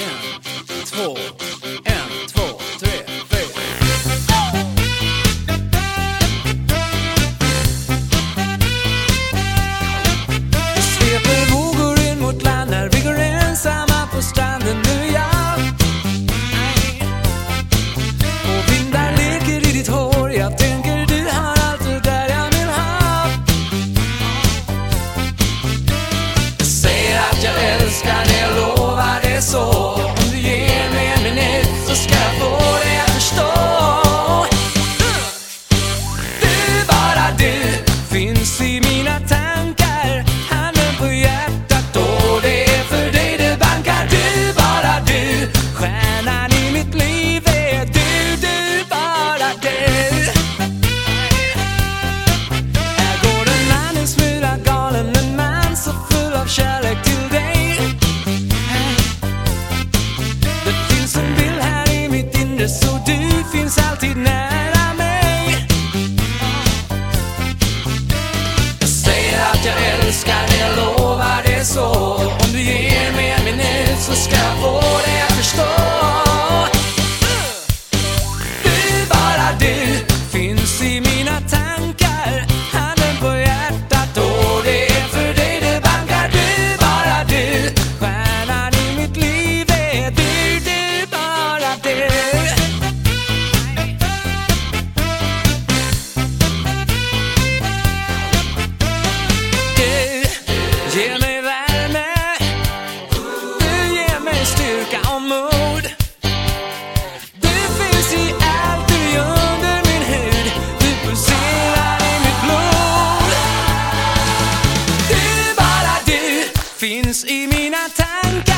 En, minut så Prince y Minatán.